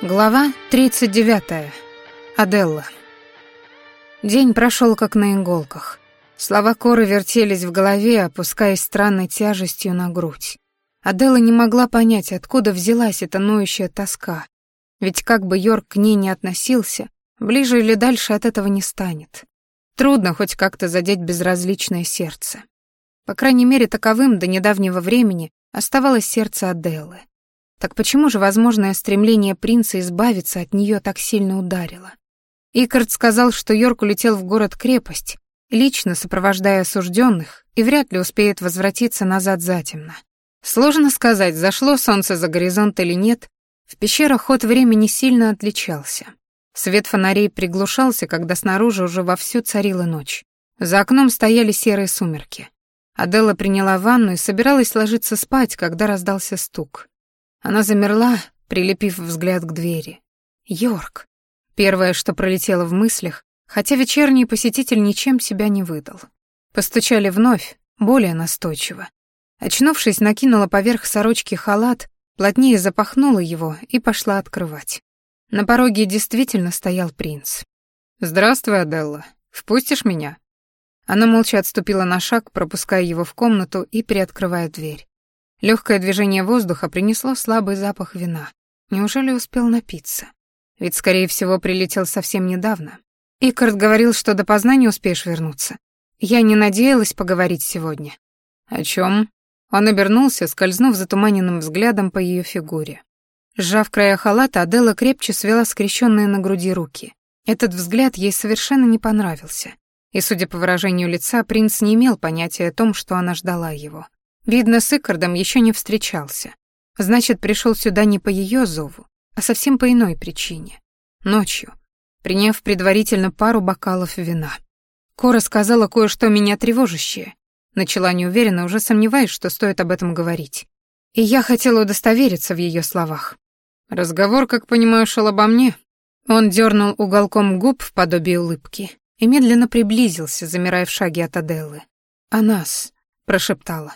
Глава 39. Аделла. День прошел как на иголках. Слова Коры вертелись в голове, опускаясь странной тяжестью на грудь. Аделла не могла понять, откуда взялась эта ноющая тоска. Ведь как бы Йорк к ней не относился, ближе или дальше от этого не станет. Трудно хоть как-то задеть безразличное сердце. По крайней мере, таковым до недавнего времени оставалось сердце Аделлы. Так почему же возможное стремление принца избавиться от нее так сильно ударило? Икард сказал, что Йорк улетел в город-крепость, лично сопровождая осужденных, и вряд ли успеет возвратиться назад затемно. Сложно сказать, зашло солнце за горизонт или нет, в пещерах ход времени сильно отличался. Свет фонарей приглушался, когда снаружи уже вовсю царила ночь. За окном стояли серые сумерки. Аделла приняла ванну и собиралась ложиться спать, когда раздался стук. Она замерла, прилепив взгляд к двери. Йорк. Первое, что пролетело в мыслях, хотя вечерний посетитель ничем себя не выдал. Постучали вновь, более настойчиво. Очнувшись, накинула поверх сорочки халат, плотнее запахнула его и пошла открывать. На пороге действительно стоял принц. «Здравствуй, Аделла. Впустишь меня?» Она молча отступила на шаг, пропуская его в комнату и приоткрывая дверь. Легкое движение воздуха принесло слабый запах вина. Неужели успел напиться? Ведь, скорее всего, прилетел совсем недавно. Икард говорил, что допоздна не успеешь вернуться. Я не надеялась поговорить сегодня. О чем? Он обернулся, скользнув затуманенным взглядом по ее фигуре. Сжав края халата, Аделла крепче свела скрещенные на груди руки. Этот взгляд ей совершенно не понравился. И, судя по выражению лица, принц не имел понятия о том, что она ждала его. Видно, с Икардом еще не встречался. Значит, пришел сюда не по ее зову, а совсем по иной причине. Ночью, приняв предварительно пару бокалов вина. Кора сказала кое-что меня тревожащее. Начала неуверенно, уже сомневаясь, что стоит об этом говорить. И я хотела удостовериться в ее словах. «Разговор, как понимаю, шел обо мне». Он дернул уголком губ в подобии улыбки и медленно приблизился, замирая в шаге от Аделлы. «О нас», — прошептала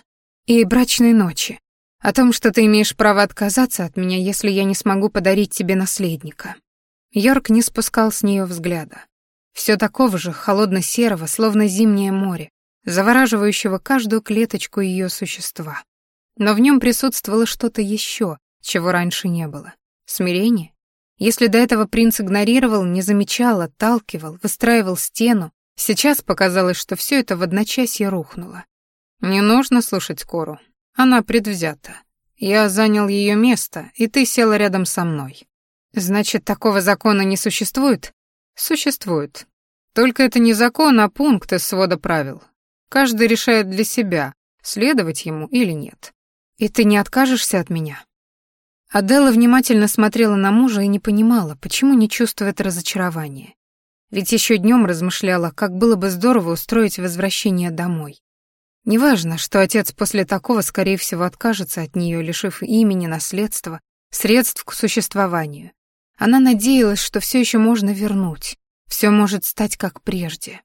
и брачной ночи, о том, что ты имеешь право отказаться от меня, если я не смогу подарить тебе наследника. Йорк не спускал с нее взгляда. Все такого же холодно-серого, словно зимнее море, завораживающего каждую клеточку ее существа. Но в нем присутствовало что-то еще, чего раньше не было. Смирение? Если до этого принц игнорировал, не замечал, отталкивал, выстраивал стену, сейчас показалось, что все это в одночасье рухнуло. «Не нужно слушать Кору. Она предвзята. Я занял ее место, и ты села рядом со мной. Значит, такого закона не существует? Существует. Только это не закон, а пункт из свода правил. Каждый решает для себя, следовать ему или нет. И ты не откажешься от меня?» Аделла внимательно смотрела на мужа и не понимала, почему не чувствует разочарования. Ведь еще днем размышляла, как было бы здорово устроить возвращение домой. Неважно, что отец после такого, скорее всего, откажется от нее, лишив имени, наследства, средств к существованию. Она надеялась, что все еще можно вернуть, все может стать как прежде.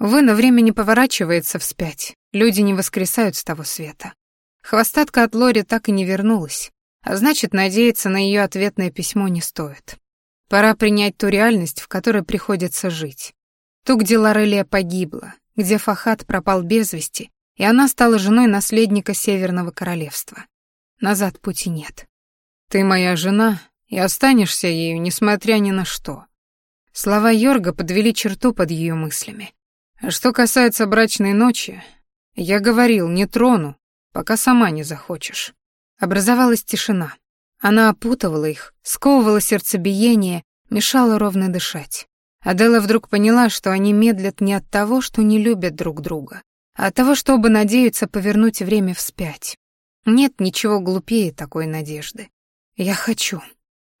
Увы, но время не поворачивается вспять, люди не воскресают с того света. Хвостатка от Лори так и не вернулась, а значит, надеяться на ее ответное письмо не стоит. Пора принять ту реальность, в которой приходится жить. Ту, где Лорелия погибла, где Фахат пропал без вести, и она стала женой наследника Северного Королевства. Назад пути нет. Ты моя жена, и останешься ею, несмотря ни на что. Слова Йорга подвели черту под ее мыслями. А что касается брачной ночи, я говорил, не трону, пока сама не захочешь. Образовалась тишина. Она опутывала их, сковывала сердцебиение, мешала ровно дышать. Адела вдруг поняла, что они медлят не от того, что не любят друг друга, от того, чтобы надеяться повернуть время вспять. Нет ничего глупее такой надежды. «Я хочу».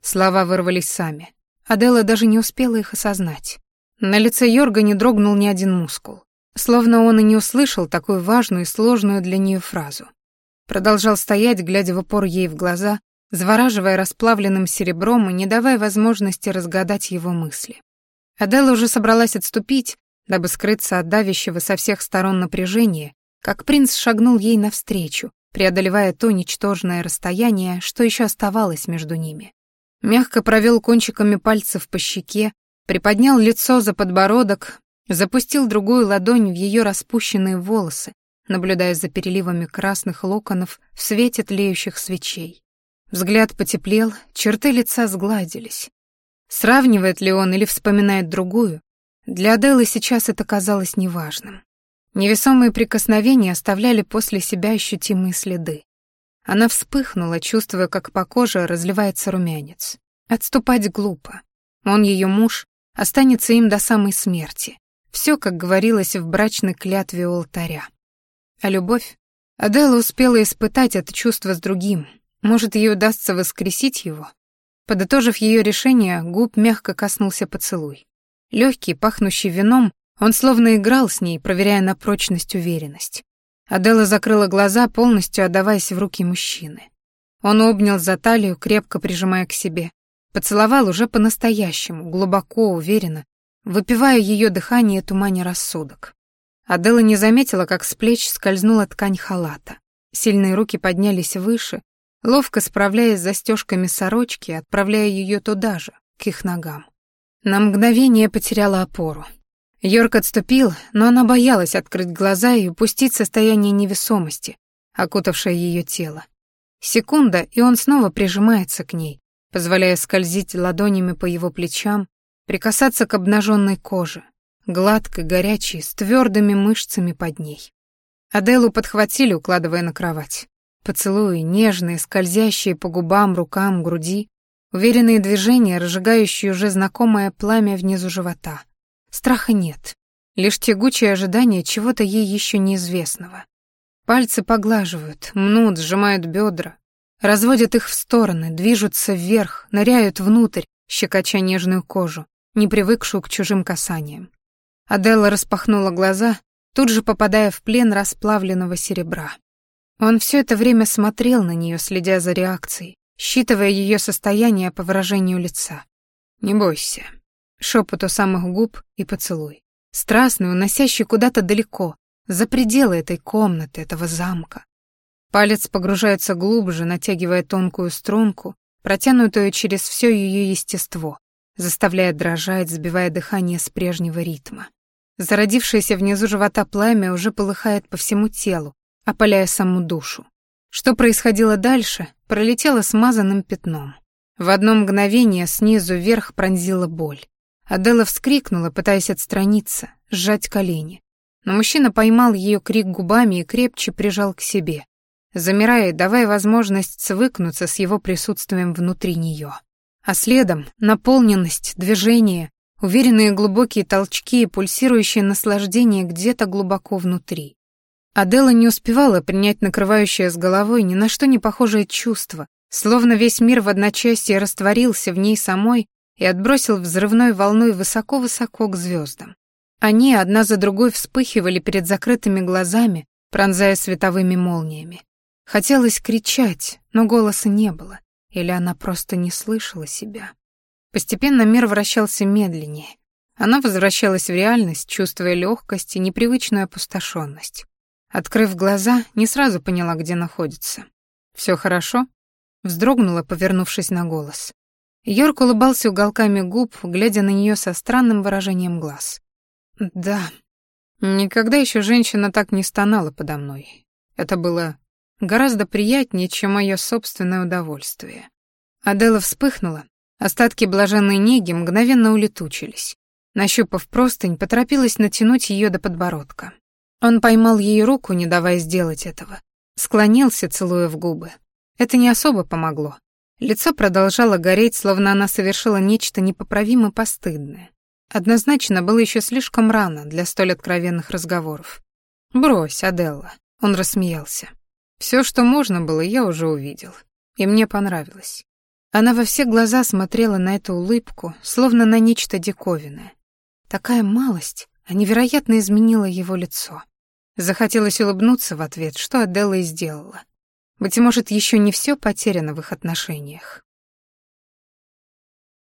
Слова вырвались сами. Адела даже не успела их осознать. На лице Йорга не дрогнул ни один мускул. Словно он и не услышал такую важную и сложную для нее фразу. Продолжал стоять, глядя в упор ей в глаза, завораживая расплавленным серебром и не давая возможности разгадать его мысли. Адела уже собралась отступить, дабы скрыться от давящего со всех сторон напряжения, как принц шагнул ей навстречу, преодолевая то ничтожное расстояние, что еще оставалось между ними. мягко провел кончиками пальцев по щеке, приподнял лицо за подбородок, запустил другую ладонь в ее распущенные волосы, наблюдая за переливами красных локонов в свете тлеющих свечей. Взгляд потеплел, черты лица сгладились. Сравнивает ли он или вспоминает другую, для Аделы сейчас это казалось неважным. Невесомые прикосновения оставляли после себя ощутимые следы. Она вспыхнула, чувствуя, как по коже разливается румянец. Отступать глупо. Он ее муж, останется им до самой смерти. Все, как говорилось в брачной клятве у алтаря. А любовь? Адела успела испытать это чувство с другим. Может, ей удастся воскресить его? Подытожив ее решение, губ мягко коснулся поцелуй. Легкий, пахнущий вином, он словно играл с ней, проверяя на прочность уверенность. Адела закрыла глаза, полностью отдаваясь в руки мужчины. Он обнял за талию, крепко прижимая к себе. Поцеловал уже по-настоящему, глубоко, уверенно, выпивая ее дыхание туманя рассудок. Адела не заметила, как с плеч скользнула ткань халата. Сильные руки поднялись выше, ловко справляясь с застежками сорочки, отправляя ее туда же, к их ногам. На мгновение потеряла опору. Йорк отступил, но она боялась открыть глаза и упустить состояние невесомости, окутавшее ее тело. Секунда, и он снова прижимается к ней, позволяя скользить ладонями по его плечам, прикасаться к обнаженной коже, гладкой, горячей, с твердыми мышцами под ней. Аделу подхватили, укладывая на кровать. Поцелуи, нежные, скользящие по губам, рукам, груди, уверенные движения, разжигающие уже знакомое пламя внизу живота. Страха нет, лишь тягучее ожидание чего-то ей еще неизвестного. Пальцы поглаживают, мнут, сжимают бедра, разводят их в стороны, движутся вверх, ныряют внутрь, щекоча нежную кожу, не привыкшую к чужим касаниям. Аделла распахнула глаза, тут же попадая в плен расплавленного серебра. Он все это время смотрел на нее, следя за реакцией, считывая ее состояние по выражению лица. «Не бойся». Шепот у самых губ и поцелуй. Страстный, уносящий куда-то далеко, за пределы этой комнаты, этого замка. Палец погружается глубже, натягивая тонкую струнку, протянутую через все ее естество, заставляя дрожать, сбивая дыхание с прежнего ритма. Зародившееся внизу живота пламя уже полыхает по всему телу, опаляя саму душу. Что происходило дальше, пролетело смазанным пятном. В одно мгновение снизу вверх пронзила боль. Адела вскрикнула, пытаясь отстраниться, сжать колени. Но мужчина поймал ее крик губами и крепче прижал к себе, замирая, давая возможность свыкнуться с его присутствием внутри нее. А следом наполненность, движение, уверенные глубокие толчки и пульсирующее наслаждение где-то глубоко внутри. Адела не успевала принять накрывающее с головой ни на что не похожее чувство, словно весь мир в одночасье растворился в ней самой и отбросил взрывной волной высоко-высоко к звездам. Они одна за другой вспыхивали перед закрытыми глазами, пронзая световыми молниями. Хотелось кричать, но голоса не было, или она просто не слышала себя. Постепенно мир вращался медленнее. Она возвращалась в реальность, чувствуя легкость и непривычную опустошенность. Открыв глаза, не сразу поняла, где находится. Все хорошо?» Вздрогнула, повернувшись на голос. Йорк улыбался уголками губ, глядя на нее со странным выражением глаз. «Да. Никогда еще женщина так не стонала подо мной. Это было гораздо приятнее, чем мое собственное удовольствие». Адела вспыхнула, остатки блаженной неги мгновенно улетучились. Нащупав простынь, поторопилась натянуть ее до подбородка. Он поймал ей руку, не давая сделать этого. Склонился, целуя в губы. Это не особо помогло. Лицо продолжало гореть, словно она совершила нечто непоправимо постыдное. Однозначно было еще слишком рано для столь откровенных разговоров. «Брось, Аделла», — он рассмеялся. «Все, что можно было, я уже увидел. И мне понравилось». Она во все глаза смотрела на эту улыбку, словно на нечто диковинное. Такая малость, а невероятно изменила его лицо. Захотелось улыбнуться в ответ, что Аделла и сделала. Быть может, еще не все потеряно в их отношениях.